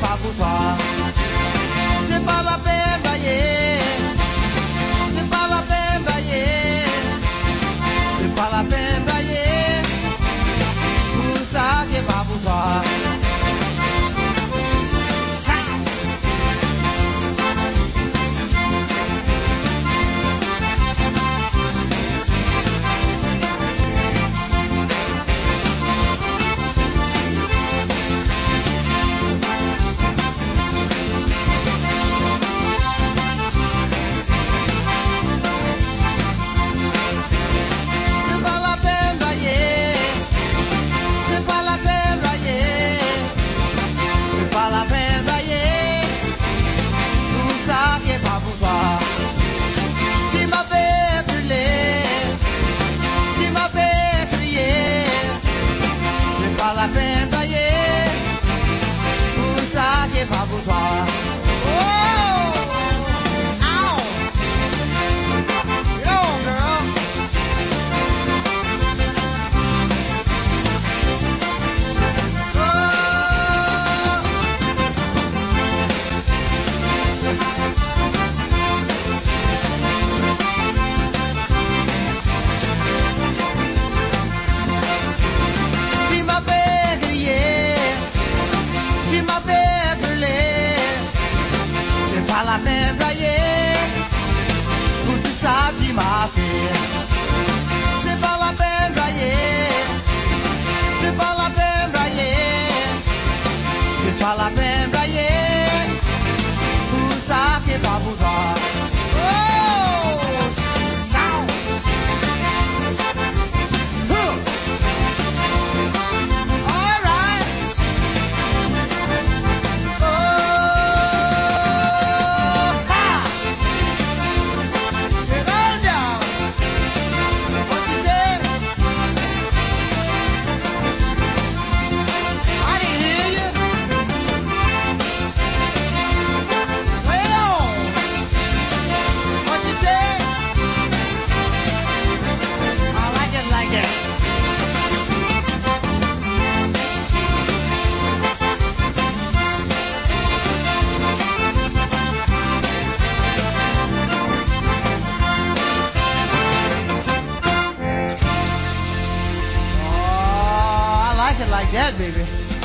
Và 抓 lembra, yeah, porque sabe de máfia. like that, baby.